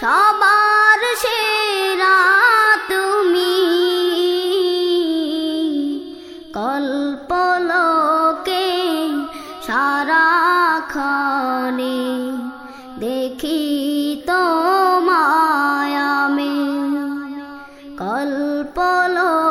সবার সেরা তুমি। কল্পলোকে সারাক্ষণে দেখি তো মায়ামে কল্পলোকে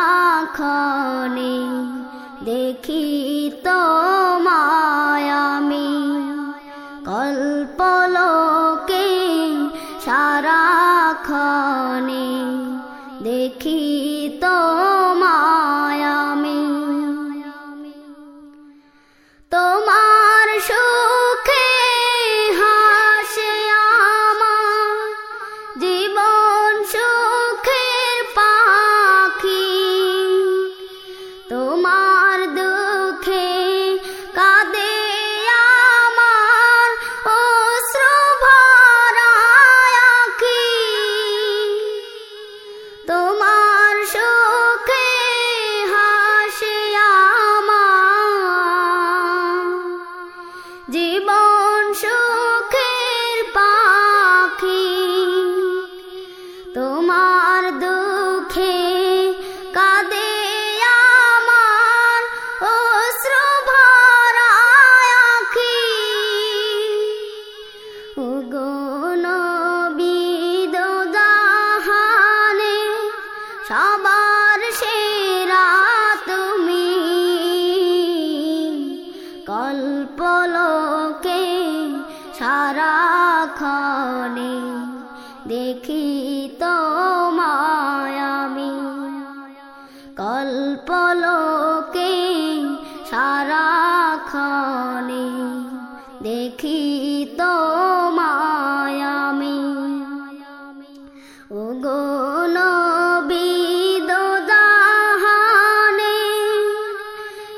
সারাক্ষণে দেখি তো সবার সেরা তুমি। কল্পলোকে সারাক্ষণে দেখি তো মায়ামি কল্পলোকে সারাক্ষণে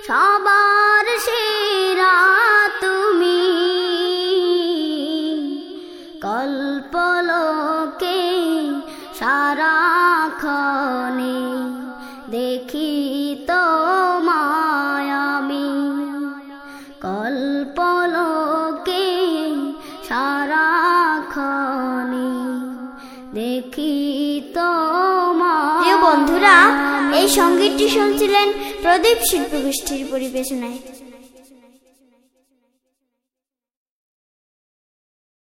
সবার সেরা তুমি। কল্পলোকে সারাক্ষণে দেখি তো মায়ামি কল্পলোকে সারাক্ষণে দেখি তো বন্ধুরা এই সঙ্গীতটি শুনছিলেন প্রদীপ শিল্পগোষ্ঠীর পরিবেশনায়।